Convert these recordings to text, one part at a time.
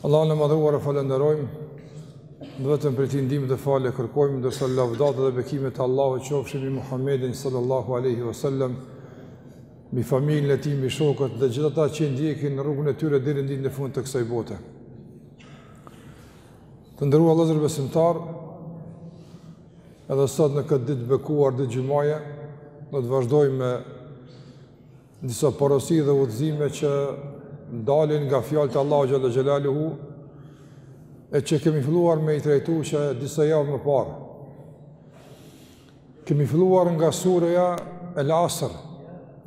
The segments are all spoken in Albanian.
Allahun e madhëruar e falënderojmë dhe vetëm prej tij ndihmë dhe falje kërkojmë, ndërsa lavdatat dhe bekimet e Allahut qofshin mbi Muhammedin sallallahu aleyhi vësallem, mbi familjen e tij, mbi shokët dhe gjithë ata që ndjekin rrugën e tyre deri ditën e fundit të kësaj bote. Të nderuar vëllezër besimtarë, edhe sot në këtë ditë të bekuar, ditë xhumaje, do të vazhdojmë me Disa porosi dhe udhëzime që dalin nga fjalët e Allahut xhel-le xhelaluhu e që kemi filluar me i trajtu që disa javë më parë. Kemi filluar nga surja El Asër,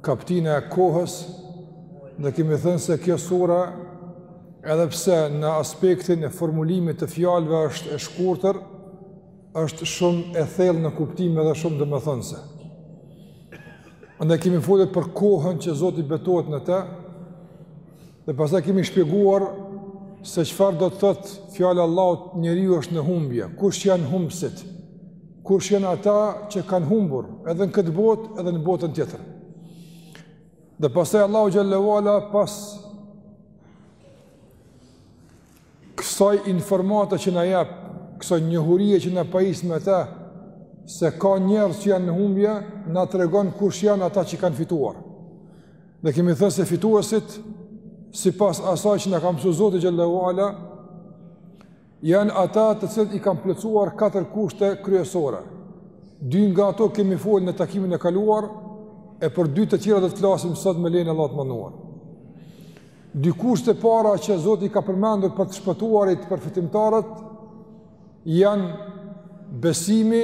kaptina e kohës, dhe kemi thënë se kjo sure, edhe pse në aspektin e formulimit të fjalëve është e shkurtër, është shumë e thellë në kuptime dhe shumë domethënëse. Andaj kemi folur për kohën që Zoti betohet në të. Dhe pastaj kemi shpjeguar se çfarë do të thotë fjala e Allahut, njeriu është në humbje. Kush janë humbësit? Kush janë ata që kanë humbur edhe në këtë botë, edhe në botën tjetër? Dhe pastaj Allahu xhel-le ue ala pas kësaj informata që na jep, kësaj njohurie që na pajis me të, se ka njerëz që janë në humbje, na tregon kush janë ata që kanë fituar. Dhe kemi thënë se fituesit sipas asaj që na ka mësuar Zoti xhel-le ue ala janë ata të cilët i kanë plotësuar katër kushte kryesore. Dy nga ato kemi folur në takimin e kaluar e për dy të tjera do të flasim sot me lejen e Allahut të madhëruar. Dy kushtet e para që Zoti i ka përmendur për të shpëtuarit, për fitimtarët, janë besimi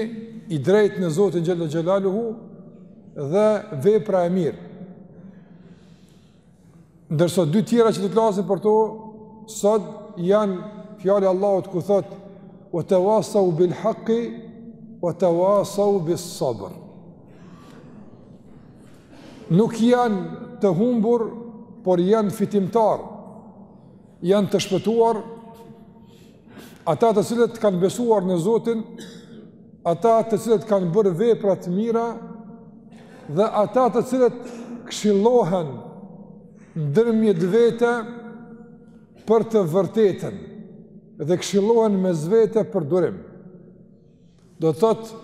i drejtë në Zotin xhel-le xhelaluhu dhe vepra e mirë. Ndërsa dy tjera që do të flasim për to, sot janë fjalët e Allahut ku thotë, ue teuasau bil haki, ue teuasau bis sabër. nuk janë të humbur, por janë fitimtarë, janë të shpëtuar, ata të cilët kanë besuar në Zotin, ata të cilët kanë bërë vepra të mira, dhe ata të cilët këshillohen ndërmjet vete për të vërtetën, dhe këshillohen mes vete për durim. Do të thotë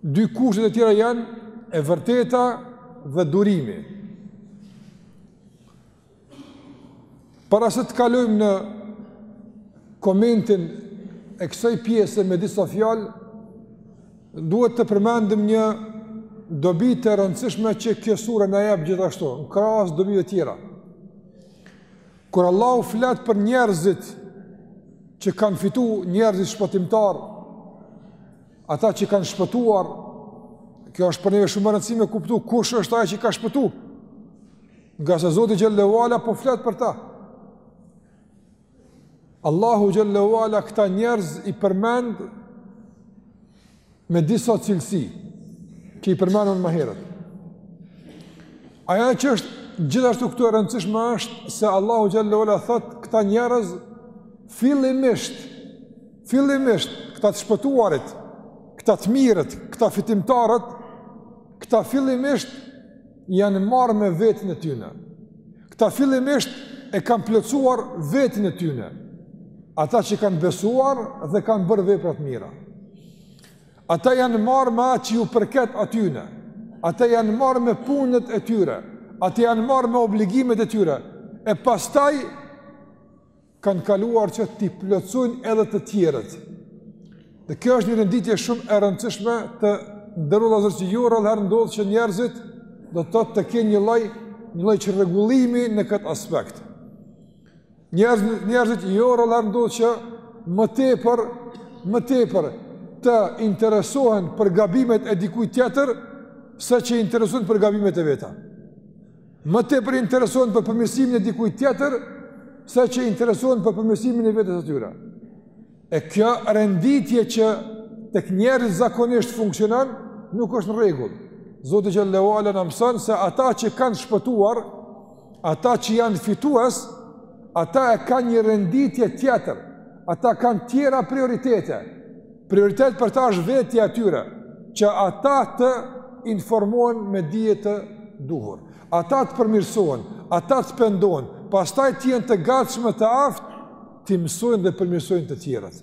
dy kushtet e tjera janë e vërteta dhe durimi. Para se të kalojmë në komentin e kësaj pjese me disa fjalë, duhet të përmendim një dobi të rëndësishme që kjo sure na jep gjithashtu, krahas dobive tjera. Kur Allahu flet për njerëzit që kanë fitu njerëzit shpëtimtarë, ata që kanë shpëtuar, kjo është për neve shumë e rëndësishme me kuptu, kush është ai që ka shpëtu? Ngase Zoti Xhelle ue ala po flet për ta. Allahu Xhelle ue ala këta njerëz i përmend me disa cilësi që i përmendëm më herët. Ajo që është gjithashtu këtu e rëndësishme është se Allahu Xhelle ue ala thotë këta njerëz fillimisht, fillimisht këta të shpëtuarit, këta të mirët, këta fitimtarët, këta fillimisht janë marrë me veten e tyne. Këta fillimisht e kanë plotësuar veten e tyne. Ata që kanë besuar dhe kanë bërë vepra të mira. Ata janë marrë me atë që ju përket atyne. Ata janë marrë me punët e tyre. Ata janë marrë me obligimet e tyre. E pastaj kanë kaluar që t'i plotësojnë edhe të tjerët. Dhe kjo është një renditje shumë e rëndësishme të nderuar vëllezër, që jo rrallëherë ndodh që njerëzit do të të të kenë një lloj, një lloj çrregullimi në këtë aspekt. Njerëzit, njerëzit jo rrallëherë ndodh që më tepër, më tepër të interesohen për gabimet e dikujt tjetër, se ç' interesohen për gabimet e veta. Më tepër interesohen për përmirësimin e dikujt tjetër, se ç'interesohen për përmirësimin e vetes së tyre. E kjo renditje që tek njerëz zakonisht funksionon, nuk është në rregull. Zoti Xhelle ue ala na mëson se ata që kanë shpëtuar, ata që janë fitues, ata e kanë një renditje tjetër, ata kanë tjera prioritete. Prioritet për ta është vetja e tyre, që ata të informohen me dije të duhur. Ata të përmirësohen, ata të pendohen, pastaj të jenë të gatshëm të aftë t'i mësojnë dhe përmirësojnë të tjerët.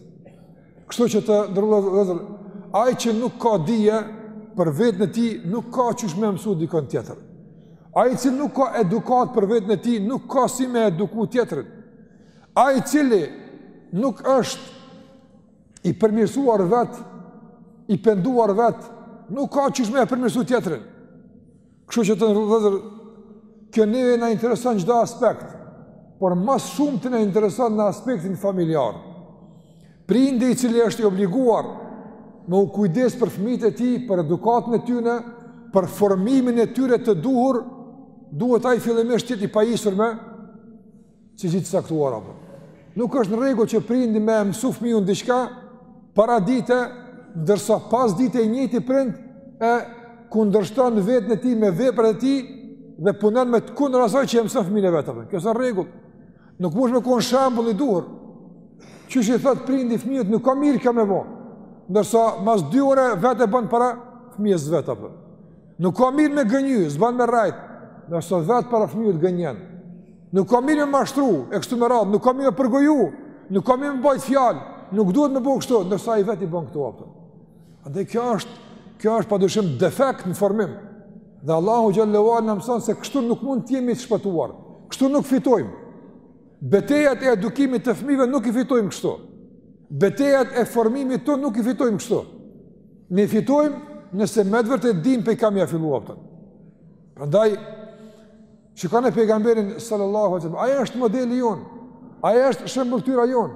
Kështu që të nderuar vëllezër, ai që nuk ka dije për veten e tij, nuk ka qysh me mësu dikënd tjetër. Ai i cili nuk ka edukatë për veten e tij, nuk ka si me eduku tjetrin. Ai i cili nuk është I përmirësuar vetë, i penduar vetë, nuk ka qysh me e përmirësu tjetrin. Kështu që të nderuar kjo neve na intereson n'çdo aspekt, por ma s'shumti na intereson në aspektin familjar. Prindi i cili është i obliguar me u kujdes për fëmijët e tij, për edukatën e tyne, për formimin e tyre të duhur, duhet ai fillimisht të jetë i pajisur me si gjithë saktuar apo. Nuk është në rregull që prindi me mësu fëmijën diçka para dite, ndërsa pas dite i njëjti prind e kundërshton veten e tij me veprat e tij dhe punon me të kundër asaj që mëson fëmijën e vet apo. Kjo është në rregull. Nuk mund të jetë shembull i duhur. Qysh i thotë prindi fëmijës nuk ka mirë kjo me ba. Ndërsa mas 2 orë vetë e bën para fëmijës vet apo. Nuk ka mirë me gënjy, s'bën me rrejt. Ndërsa vet para fëmijës gënjen. Nuk ka mirë me mashtru, e kështu me radhë, nuk ka mirë me përgoju, nuk ka mirë me bajt fjalë, nuk duhet me bo kështu, ndërsa ai vetë i bën këtu apëtëm. Andaj kjo është, kjo është pa dyshim defekt në formim. Dhe Allahu xhele ue ala na mëson se kështu nuk mund të jemi të shpëtuar, kështu nuk fitojmë. Betejat e edukimit të fmive nuk i fitojmë kështu. Betejat e formimit të nuk i fitojmë kështu. Ne fitojmë nëse me të vërtetë dimë prej kah me ia fillu apëtëm. Andaj, Shikoni pejgamberin sallallahu alaihi wasallam, ai është modeli jonë. Ai është shëmbëlltyra jonë.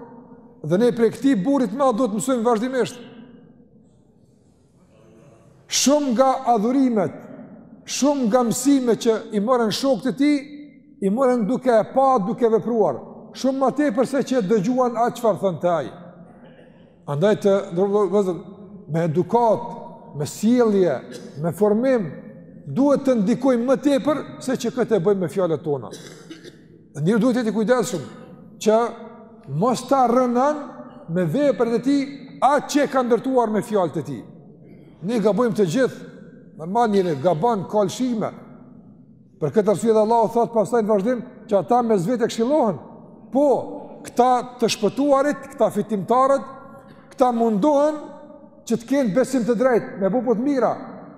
Dhe ne prej këtij burri të madh duhet të mësojmë vazhdimisht. Shumë nga adhurimet, shumë nga mësimet që i morën shokët e tij, i morën duke e pa, duke vepruar. Shumë më tepër se që e dëgjuan atë çfarë thonte ai. Andaj të nderuar vëllezër, me edukatë, me sjellje, me formim, duhet të ndikojmë më tepër se që këtë e bëjmë me fjalët tona. Dhe njeri duhet të jetë i kujdesshëm që mos ta rrënon me veprat e tij atë që e ka ndërtuar me fjalët e tij. Ne gabojmë të gjithë, normal njeri gabon, ka lëshime, Për këtë arsye edhe Allahu thotë pastaj në vazhdim, që ata mes vete këshillohen, po, këta të shpëtuarit, këta fitimtarët, këta mundohen që të kenë besim të drejtë, me bo punë të mira,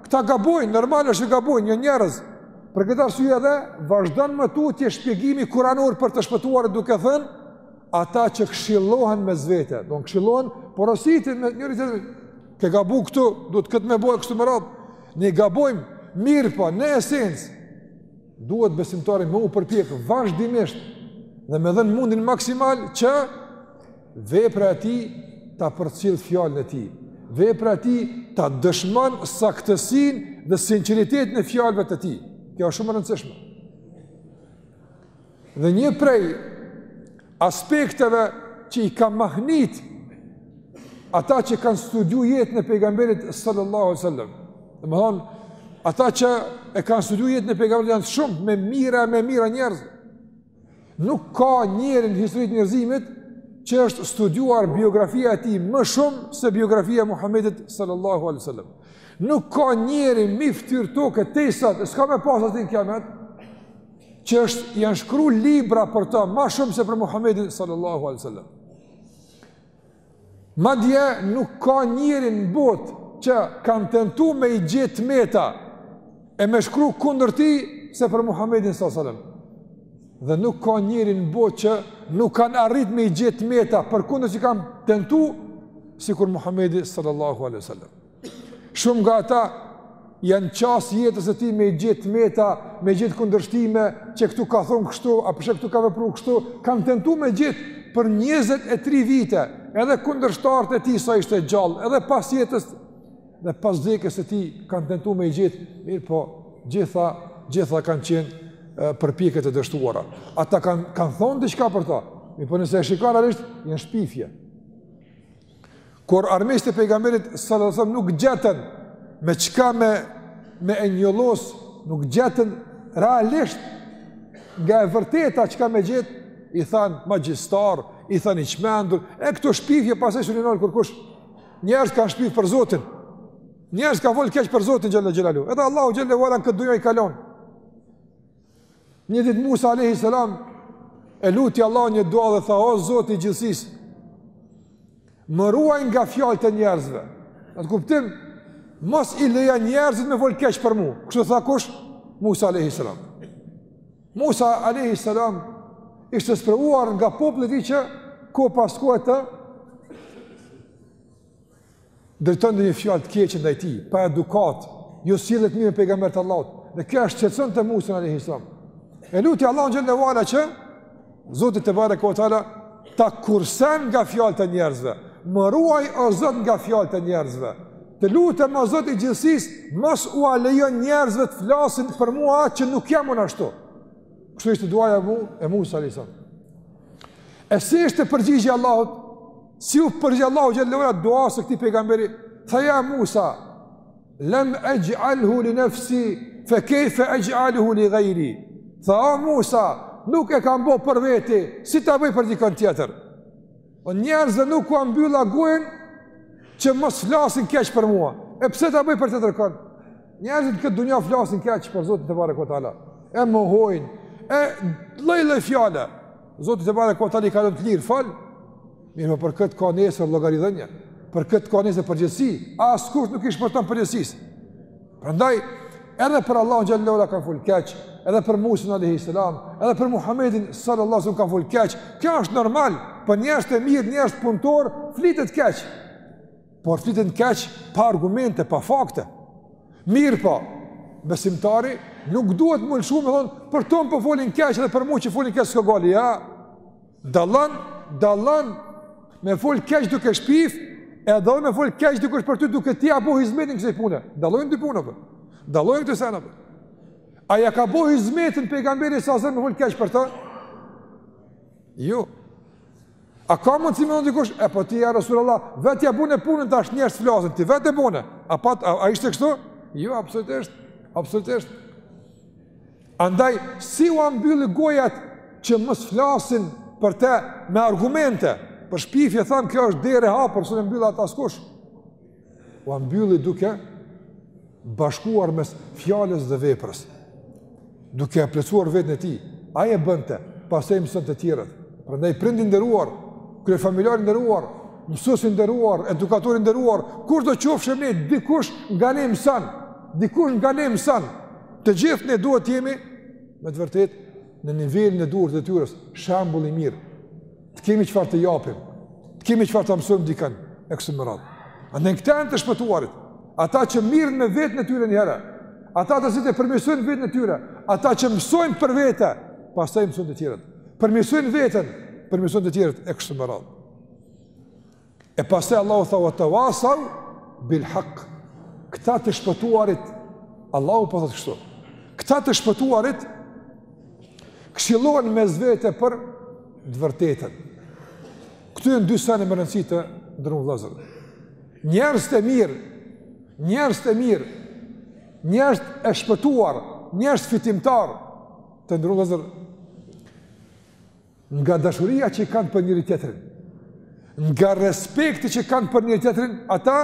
këta gabojnë, normal është që gabojnë, janë njerëz, për këtë arsye edhe vazhdon më tutje shpjegimi kuranor për të shpëtuarit duke thënë, ata që këshillohen mes vete, domethënë këshillohen porositen me njëri tjet Ke gabu këtu, duhet këtë me bo e kështu me radhë. Ne gabojmë, mirëpo, në esencë, duhet besimtari me u përpjek vazhdimisht dhe me dhënë mundin maksimal që vepra e tij ta përcjell fjalën e tij. Vepra e tij ta dëshmon saktësinë dhe sinqeritetin e fjalëve të tij. Kjo është shumë e rëndësishme. Dhe një prej aspekteve që i ka mahnit ata që e kanë studiu jetën e pejgamberit sallallahu alaihi wasallam. Domethënë ata që e kanë studiu jetën e pejgamberit janë shumë me mijëra e me mijëra njerëz. Nuk ka njeri në historinë e njerëzimit që është studiuar biografia e tij më shumë se biografia e Muhamedit sallallahu alaihi wasallam. Nuk ka njeri mbi fytyrë toke deri sot, s'ka me pas deri në kiamet. që është janë shkru libra për ta ma shumë se për Muhammedin sallallahu alaihi sallam. Madje nuk ka njeri në botë që kanë tentu me i gjet të meta e me shkru kundër tij se për Muhammedin sallallahu alaihi sallam. Dhe nuk ka njeri në botë që nuk kanë arrit me i gjet të meta përkundër që kanë tentu sikur Muhammedin sallallahu alaihi sallam. Shumë nga ata janë qasë jetës së tij me i gjet të meta, me gjet kundërshtime, që këtu ka thonë kështu, a po shih këtu ka vepru kështu, kanë tentu me gjet për 23 vite, edhe kundërshtarët e tij sa ishte gjallë, edhe pas jetës dhe pas vdekjes së tij kanë tentu me i gjet, mirëpo gjitha, gjitha kanë qenë përpjekje të dështuara. Ata kanë, kanë thonë diçka për ta, mirëpo nëse e shikon realisht, janë shpifje. Kur armiqtë e pejgamberit sallallahu alajhi wasallam nuk gjetën me çka me me e njollos, nuk gjetën realisht nga e vërteta çka me gjet, i thanë magjistar, i thanë i çmendur, e këto shpifje pastaj s'mun i nal kërkush. Njerëz kanë shpif për Zotin. Njerëz kanë fol keq për Zotin xhelle xhelaluhu. Edhe Allahu xhelle ve ala në këtë dynja i ka lon. Një ditë Musa alayhi salam e luti Allahun një dua dhe tha o Zot i gjithësisë më ruaj nga fjalët e njerëzve. Në atë kuptim mos i lejo njerëzit me fol keq për mua. Kështu tha kush? Musa alayhi salam. Musa alayhi salam ishte sprovuar nga populli i tij që ka pas kohë që t'i drejton ndonjë fjalë të keqe ndaj tij, pa edukatë, jo sjellje të mirë me pejgamberin e Allahut. Dhe kjo e shqetësonte Musan alayhi salam. E luti Allahun xhelle ve ala që Zoti tebareke ve teala ta kursen nga fjalët e njerëzve. Më ruaj o Zot nga fjalët e njerëzve. Të lutem o Zot i gjithësisë, mos ua lejo njerëzve të flasin për mua atë që nuk jam unë ashtu. Kështu ishte duaja e Musa alayhi salam. E si ishte përgjigjja e Allahut? Si u përgjigj Allahu xhelle ve ala duasë së këtij pejgamberi? Tha ja Musa, lem exh'alhu li nefsi, fe kejfe exh'aluhu li gajri. Tha o Musa, nuk e kam bo për veti, si ta bëj për dikën tjetër? Po njerëzve nuk ua mbylla gojën, që mos flasin keq për mua. E si ta bëj për tjetërkënd? Njerëzit në këtë dunja flasin keq për Zotin tebareke ve teala. E mohojnë, e lloj-lloj fjale. Zoti tebareke ve teala i ka lon të lirë, falë, mirëpo për këtë ka nesër llogaridhënie, për këtë ka nesër përgjegjësi, askush nuk i shpëton përgjegjësisë. Prandaj, edhe për Allahun xhelle ve ala kanë fol keq, edhe për Musën a.s. edhe për Muhammedin sallallahu alaihi sallam kanë fol keq, kjo është normal, për njerëzit e mirë, njerëzit punëtorë, flitet keq. por flitet keq pa argumente, pa fakte. Mirëpo, besimtari nuk duhet me lëshu me thonë, për tonë po folin keq dhe për mu që folin keq s'ka gajle, ja. Dallon, dallon, me fol keq duke shpif, edhe me fol keq duke shpër ty duke ti ia bo hizmetin kësaj pune. Dallojnë dy pune, për. dallojnë këto sene. Për. A ja ka bo hizmetin pejgamberi sa zërë me fol keq për ta? Jo. A ka mundësi me thonë dikush, e po ti ja Rasul Allah, vetë ja bune punën tash njerëzt flasin, ti vetë e bune, a, pat, a, a ishte kështu? Jo, absolutisht, absolutisht. Andaj, si ua mbylli gojat që mos flasin për te me argumente, për shpifje tham, kjo është derë e hapur, s'e mbyll atë askush. Ua mbylli duke bashkuar mes fjalës dhe veprës. Duke e plotësuar vetën e tij, ai e bënte, pastaj mësonte tjerët. Prandaj prind i nderuar, kryefamiljar i nderuar, mësues i nderuar, edukator i nderuar, kushdo qofshim ne dikush nga ne mëson, dikush nga ne mëson. Të gjithë ne duhet të jemi me të vërtetë në nivelin e duhur të detyrës, shembull i mirë. Të kemi çfarë të japim, të kemi çfarë të mësojmë dikënd e kështu me radhë. Andaj këta janë të shpëtuarit, ata që mirren me vetën e tyre një herë, ata të cilët e përmirësojnë vetën e tyre, ata që mësojnë për vete, pastaj mësojnë të tjerët. Përmirësojnë veten, përmirësojnë të tjerët e kështu me radhë. E pastaj Allahu tha wa tawasau bil haqq. Këta të shpëtuarit Allahu po thotë kështu. Këta të shpëtuarit këshillohen mes vete për të vërtetën. Këtu janë dy sene me rëndësi të nderum vëllazër. Njerëzt e mirë, njerëzt e mirë, njerëzt e shpëtuar, njerëzt fitimtarë të nderum vëllazër. Nga dashuria që kanë për njëri tjetrin, nga respekti që kanë për njëri tjetrin, ata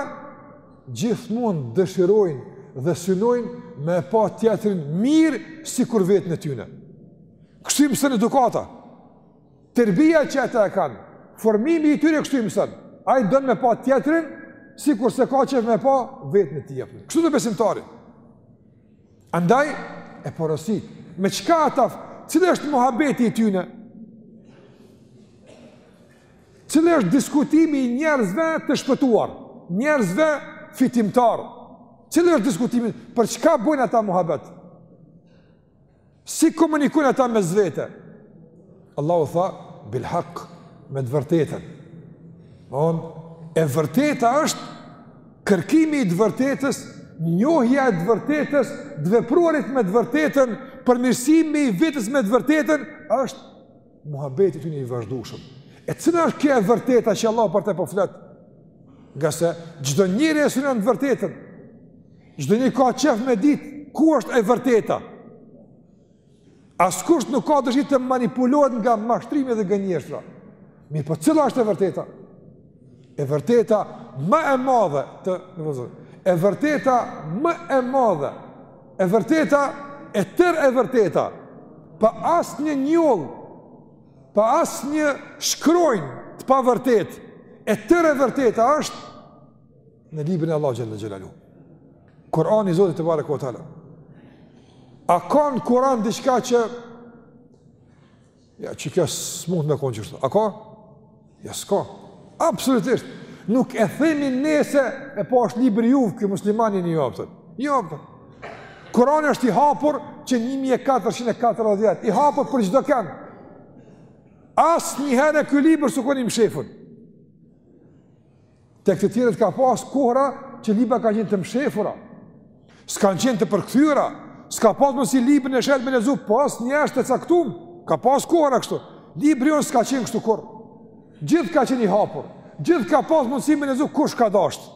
gjithmonë dëshirojnë dhe synojnë me e pa tjetrin mirë sikur veten e tyne. Kështu i mësën edukata, terbija që ata e kanë, formimi i tyre kështu i mësën, ai don me pa tjetrin sikurse ka qejf me pa veten e tij. Kështu te besimtari. Andaj, e porosi, me çka ata, cili është muhabeti i tyne? Cili është diskutimi i njerëzve të shpëtuar, njerëzve fitimtarë? Cili është diskutimi, për çka bojnë ata muhabet? Si komunikojn ata mes vete? Allahu tha, bil haq, me të vërtetën. Mon, e vërteta është Kërkimi i të vërtetës, njohja e të vërtetës, të vepruarit me të vërtetën, përmirësimi i vetes me të vërtetën është muhabeti tyne i vazhdueshëm. E cila është kjo e vërteta që Allah për të po flet? Ngase çdo njeri e synon të vërtetën. Çdo njeri ka qef me ditë ku është e vërteta. Askush nuk ka dëshirë të manipulohet nga mashtrimi dhe gënjeshtra. Mirëpo cila është e vërteta? E vërteta më e madhe të, e vërteta më e madhe. E vërteta e tërë e vërteta. Pa asnjë njollë, pa asnjë shkronjë të pavërtetë. E tërë e vërteta është në librin e Allahu xhel-le xhelaluhu. Kurani i Zotit tebareke ue teala. A ka në Kur'an diçka që ja çka s'mund me kon qështu? A ka? Ja s'ka. Absolutisht. Nuk e themi nëse e po është libri juve ky muslimani në joptë. Jo. jo Kurani është i hapur që 1440, i hapur për çdokënd. Asnjëherë ky libër s'u koni mshefur. Tek të tjerët ka pas kohëra që libra ka qenë të mshefura, s'kanë qenë të përkthyera, s'ka pas mundësi librin e shejt me lexu, pas njerëz të caktum, ka pas kohëra kështu. Libri jonë s'ka qenë kështu kurrë, gjithë ka qenë i hapur, gjithë ka pas mundësi me lexu kush ka dashtë.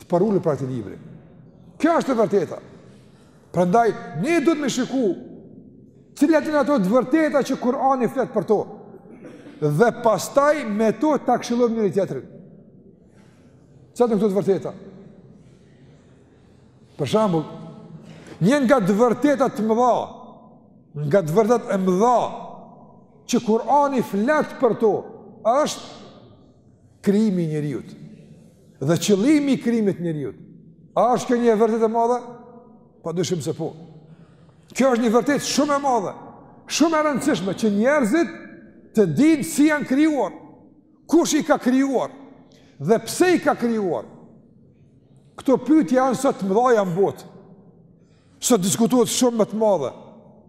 Të përulur para atij libri. Kjo është e vërteta. Prandaj, ne duhet me shiku, cilat janë ato të vërteta që Kurani fletë për to, dhe pastaj me to ta këshillojm njëri-tjetrin. Cilat janë këto të vërteta? Për shembull, një nga të vërteta të mëdha, nga të vërtetat e mëdha, që Kurani fletë për to, është krijimi i njeriut. Dhe qëllimi i krijimit të njeriut. A është kjo një e vërtetë e madhe? Pa dyshim se po. Kjo është një vërtetë shumë e madhe, shumë e rëndësishme që njerëzit të dinë si janë krijuar, kush i ka krijuar dhe pse i ka krijuar. Këto pyetje janë sot të mëdhaja në botë. Sot diskutohet shumë me të madhe.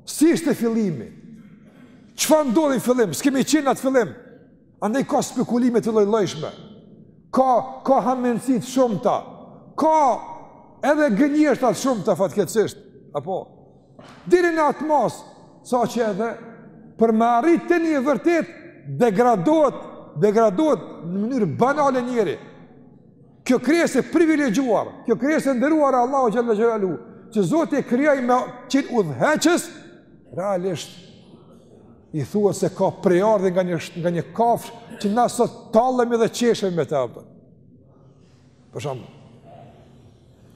Si ishte fillimi? Çfarë ndodhi në fillim? S'kemi qenë n'atë fillim. Andaj ka spekulime të lloj-llojshme. Ka ka hamendësi të shumta. Ka edhe gënjeshtra të shumta fatkeqësisht. Apo deri në atë masë, sa që edhe për me arrit te një e vërtetë degradohet, degradohet në mënyrë banale njeriu. Kjo krijesë e privilegjuar, kjo krijesë e nderuar e Allahut xhelle xhelaluhu, që Zoti e krijoi me qenë udhëheqës, realisht i thuhet se ka prejardhje nga një nga një kafshë që na sot tallemi dhe qeshemi me të apo. Për shembull.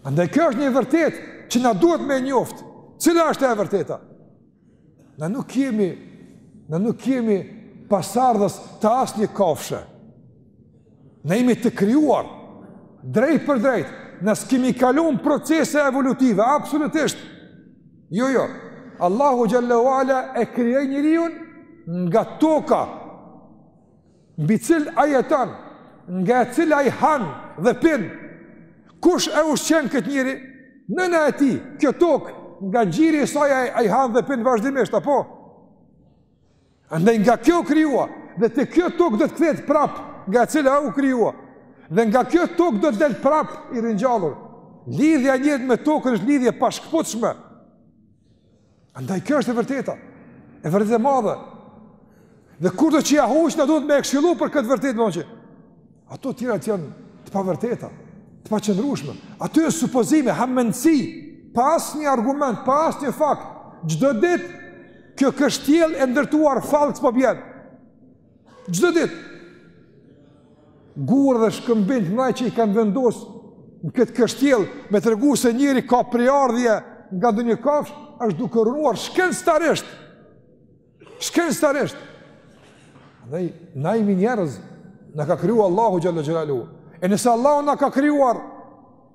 Andaj kjo është një e vërtetë që na duhet me njoft. Cila është e vërteta? Na nuk jemi, na nuk jemi pasardhës të asnjë kafshe. Na jemi të krijuar drejtpërdrejt, na s'kemi kalu në procese evolutive, absolutisht. Jo, jo, Allahu xhelle ve ala e krijoi njeriun nga toka, Mbi cilën jeton, nga e cila ai han dhe pin, kush e ushqen këtë njeri, nëna e tij, kjo tokë, nga gjiri i saj ai han dhe pin vazhdimisht, apo? Andaj nga kjo u krijua, dhe te kjo tokë do të kthehet prap, nga e cila u krijua, dhe nga kjo tokë do të del prap i ringjallur, lidhja e njeriut me tokën është lidhje e pashkëputshme, Andaj kjo është e vërteta, e vërtetë e madhe. Dhe kurdo që ia huq, na duhet me e këshillu për këtë të vërtetë, më që. Ato tjerat janë të pavërteta, të paqëndrueshme. Ato janë supozime, hamendësi, pa asnjë argument, pa asnjë fakt. Çdo ditë, kjo kështjellë e ndërtuar false po bjen. Çdo ditë gurë dhe shkëmbinj të mdhaj që i kanë vendosur në këtë kështjellë me tregu se njeriu ka prejardhje nga ndonjë kafshë, është duke rrënuar shkenctarisht. Shkenctarisht. Andaj na jemi njerëz, na ka kriju Allahu xhelle xhelaluhu. E nëse Allahu na ka krijuar,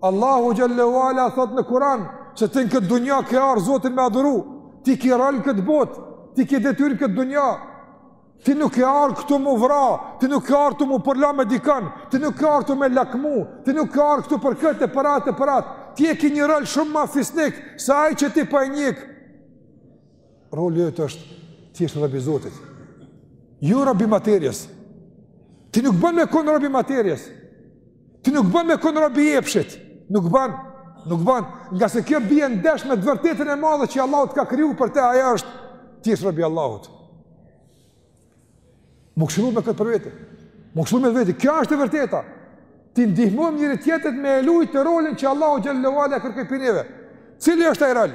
Allahu xhelle ve ala thotë në Kuran, se ti në këtë dunja ke ardh Zotin me adhuru, ti ki rol n'këtë botë, ti ki detyrë n'këtë dunja, ti nuk ke ardh këtu m'u vra, ti nuk ke ardh ktu m'u përla me dikan, ti nuk ke ardh ktu me lakmu, ti nuk ke ardh këtu për këtë, për atë, për atë, ti e ki një rol shumë ma fisnik, se ai që ti po e ndjek. Roli yt është thjesht rob i Zotit. Jo rob i materies. Ti nuk bën me kon rob i materies. Ti nuk bën me kon rob i epshit. Nuk bën. Nuk bën. Ngase kjo bjen ndesh me t'vërtetën e madhe që Allahu të ka kriju për te, ajo është thjesht rob i Allahut. M'u këshillu me këtë për vete. M'u këshillu me vete. Kjo është e vërteta. T'i ndihmojmë njëri-tjetrit me e lujtë atë rolin që Allahu xhelle ve ala e kërkoi prej neve. Cili është ai rol?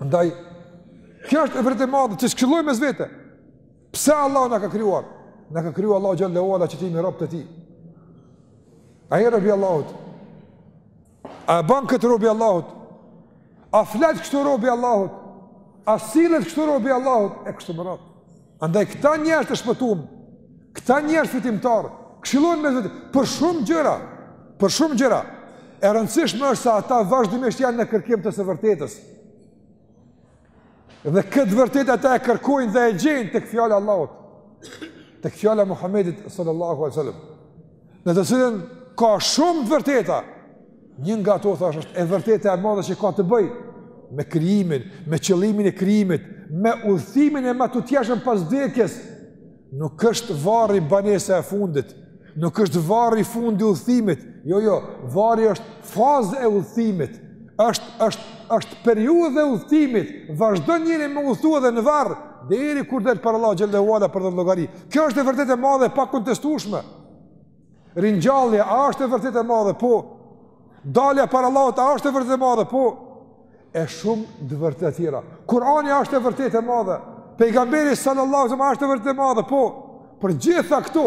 Ndaj, kjo është e vërtetë e madhe, që t'këshillojmë mes vete. Pse Allahu na ka krijuar? Na ka krijuar Allahu xhelle ve ala që t'jemi robë të tij. A je rob i Allahut? A e ban këtë robi i Allahut? A flet kështu robi i Allahut? A sillet kështu robi i Allahut? E kështu me radhë. Andaj këta njerëz të shpëtum, këta njerëz fitimtar, këshillojnë mes veti për shumë gjëra, për shumë gjëra. E rëndësishme është se ata vazhdimisht janë në kërkim të së vërtetës. Dhe këtë të vërtetë ata e kërkojnë dhe e gjejnë tek fjala e Allahut, tek fjala e Muhamedit sallallahu alaihi wasallam. në të cilën ka shumë vërteta, një nga to thash është e vërteta e madhe që ka të bëj me krijimin, me qëllimin e krijimit, me udhëtimin e matutjeshëm pas vdekjes. Nuk është varri banesa e fundit, nuk është varri fundi i udhëtimit. Jo, jo, varri është fazë e udhëtimit. Është është është periudhë e udhëtimit. Vazhdon njeri me udhëtu edhe në varr deri kur del para Allahut xhele ue ala për dhon llogari. Kjo është e vërtetë e madhe e pakontestueshme. Ringjallja a është e vërtetë e madhe? Po. Dalja para Allahut a është e vërtetë e madhe? Po. E shumë të vërteta të tjera. Kurani a është e vërtetë e madhe? Pejgamberi sallallahu alajhi wasallam a është e vërtetë e madhe? Po. Për gjitha këto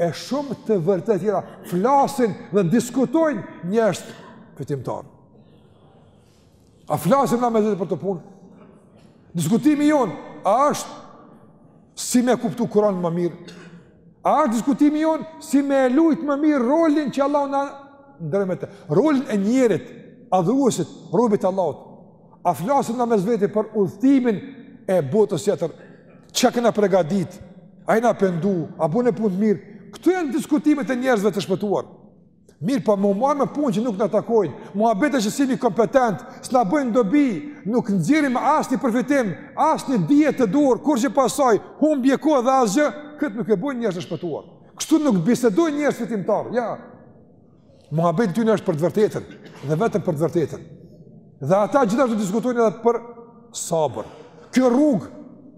e shumë të vërteta tjera flasin dhe diskutojnë njerëzit fitimtar. A flasim na mes veti për këto punë? Diskutimi jonë, a është si me e kuptu Kur'anin ma mirë? A është diskutimi jonë si me e lujtë më mirë rolin që Allahu na nderoi me të? Rolin e njerit, adhuruesit, robit të Allahut. A flasim na mes veti për udhëtimin e botës tjetër? Çka kena pregadit? A jena pendu? A bojna punë të mirë? Këto janë diskutimet e njerëzve të shpëtuarë. Mirëpo m'u marrë me punë që nuk na takojnë, muhabete që s'jemi kompetent, s'na bëjnë dobi, nuk nxjerrim asnjë përfitim, asnjë dije të duhur, kurgjë prej saj, humbje kohë dhe asgjë, këtë nuk e bojnë njerëzit e shpëtuar. Kështu nuk bisedojnë njerëz fitimtarë, jo. Muhabeti tyne është për të vërtetën, dhe vetëm për të vërtetën. Dhe ata gjithashtu diskutojnë edhe për sabër. Kjo rrugë,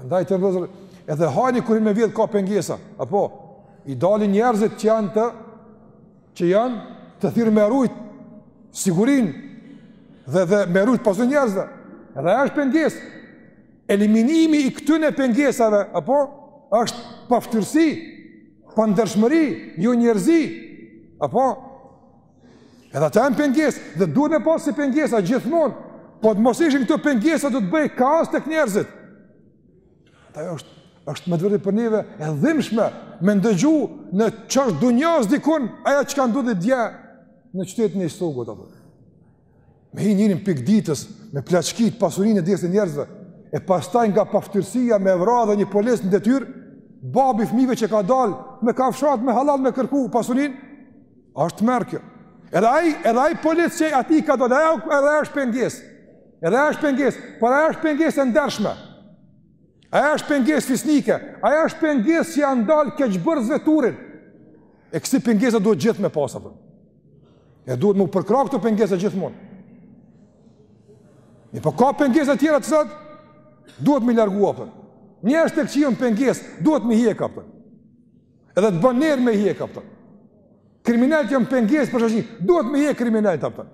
Andaj të vëzër, edhe hajni kur hin me vjedh ka pengesa, apo, i dalin njerëzit që janë të, që janë të thirrë me rujt, sigurin, dhe, dhe me rujt pasurinë e njerëzve, edhe ajo është pengesë, eliminimi i këtyne pengesave, apo, është paftyrsi, pandërshmëri, jonjerëzi, apo, Edhe ata janë pengesë dhe duhet me pasë si pengesa gjithmonë. Po të mos ishin këto pengesa do të bëhej kaos tek njerëzit. Andaj është është me të vërtetë për neve e dhimbshme me ndëgju në qosht dunjasë dikun ajo çka ndodhi dje në qytetin e Istogut apo. Me hi njerin n'pikë t'ditës, me plaçkitë pasuninë e djersën e njerëzve, e pastaj nga pafytyrësia me vra dhe një polic në detyrë, babë i fmijve që ka dalë, me kafshatë, me hallall, me kërku pasuninë, është tmerr kjo. Edhe ai, edhe ai polic që aty ka dalë, edhe, ai është pengesë, edhe ai është pengesë, por ai është pengesë e ndershme, ai është pengesë fisnike, ai është pengesë që ia ndal keqbërësve turrin, e kësi pengesa duhet gjithë me pasë atë. E duhet me i përkrah këto pengesa gjithmonë. Mirëpo ka pengesa tjera t'cilat duhet me i largu apo. Një eshtë te qeni osht pengesë, duhet me hjekë apo. Edhe të bën nder me hjekë apo. Kriminelët janë pengesë për shoqninë, duhet me hjekë kriminelët apo.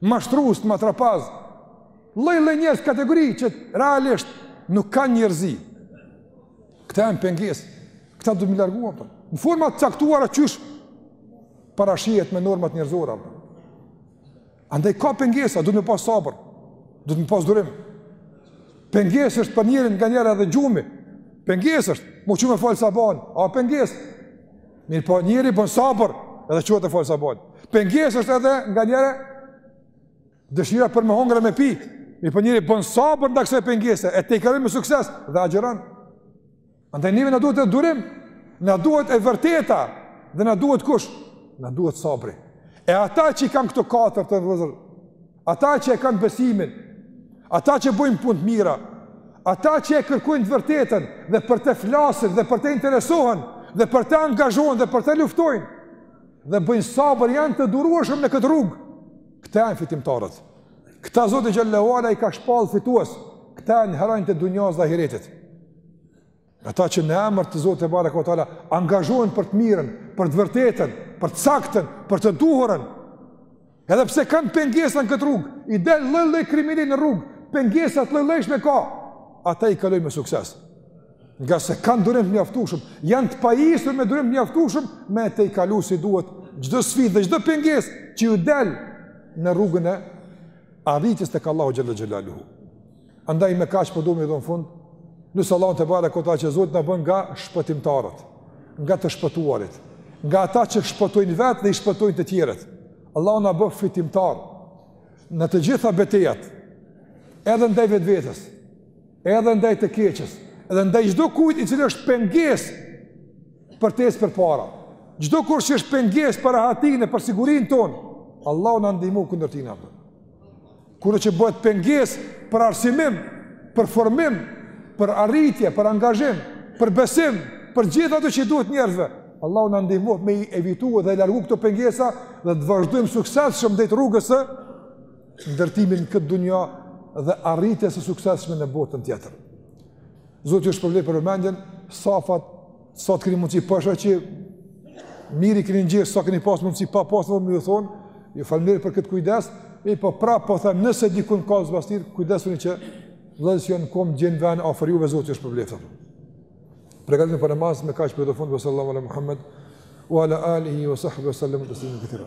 mashtrues, matrapaz, lloj-lloj njerëz kategori që realisht nuk kanë njerëzi. Këta janë pengesë. Këta duhet me largu apo. Në forma të caktuara qysh parashihet me normat njerëzore apo. Andaj ka pengesa, duhet me pas sabër. Duhet me pas durim. Pengesë është për njerin nganjëherë edhe gjumi. Pengesë është, me u çu me falë sabahun. A pengesë? Mirëpo njeri bon sabër, edhe çohet e fal sabahun. Pengesë është edhe nganjëherë, dëshira për me hongër e me pi. Mirëpo njeri bon sabër ndaj kësaj pengese, e tejkalon me sukses, dhe agjëron. Andaj neve na duhet edhe durim, na duhet e vërteta, dhe na duhet kush? Na duhet sabri. E ata që i kanë këto katër të radhitur, Ata që e kanë besimin, ata që bëjnë punë të mira, ata që e kërkojnë të vërtetën dhe për të flasin dhe për të interesohen dhe për të angazhohen dhe për të luftojnë dhe bëjnë sabër janë të durueshëm në këtë rrugë. Këta janë fitimtarët. Këta Zoti xhel-le ue ala i ka shpall fitues. Këta janë heronjtë e dunjas dhe ahiretit. Ata që në emër të Zotit tebareke ue teala angazhohen për të mirën, për të vërtetën, për të saktën, për të duhurën. Edhe pse kanë pengesa në këtë rrugë, i del lloj-lloj kriminali në rrugë, pengesa të lloj-llojshme ka. Ata i kalojnë me sukses. Ngase kanë durim të mjaftueshëm, janë të pajisur me durim të mjaftueshëm me të i kalu si duhet çdo sfidë dhe çdo pengesë që iu del në rrugën e arritjes tek Allahu xhel-le xhelaluhu. Andaj me kaq po du me i dhon fund. Lus Allahun tebareke ue teala që Zoti na bën nga shpëtimtarët, nga të shpëtuarit, nga ata që shpëtojnë vetë dhe i shpëtojnë të tjerët. Allahu na bëftë fitimtar në të gjitha betejat, edhe ndaj vetvetes, edhe ndaj të keqës, edhe ndaj çdo kujt i cili është pengesë për të ecë përpara. Çdokush që është pengesë për rahatinë e për sigurinë tonë, Allahu na ndihmo kundër tij na. Kur që bëhet pengesë për arsimim, për formim, për arritje, për angazhim, për besim, për gjithë ato që i duhet njerëzve. Allahu na ndihmoftë me i evitu dhe largu këto pengesa dhe të vazhdojmë suksesshëm drejt rrugës së ndërtimit në këtë dynja dhe arritjes së suksesshme në botën tjetër. Zoti ju shpërbleftë për vëmendjen, safat Sa të keni mundësi, po e shoh që mirë i keni ngjesh, sa keni pas mundësi, pa pas edhe më ju thonë, ju falënderit për këtë kujdes, mi po prapë po them, nëse dikun ka zbrazëtirë, kujdesuni që vëllezërit që janë n'kom gjejnë ven afër juve Zoti ju shpërbleftë. Përgatitemi për namaz me kaq për të fundit sallallahu alaihi Muhammed wa ala alihi wa sahbihi sallam teslimen kethira.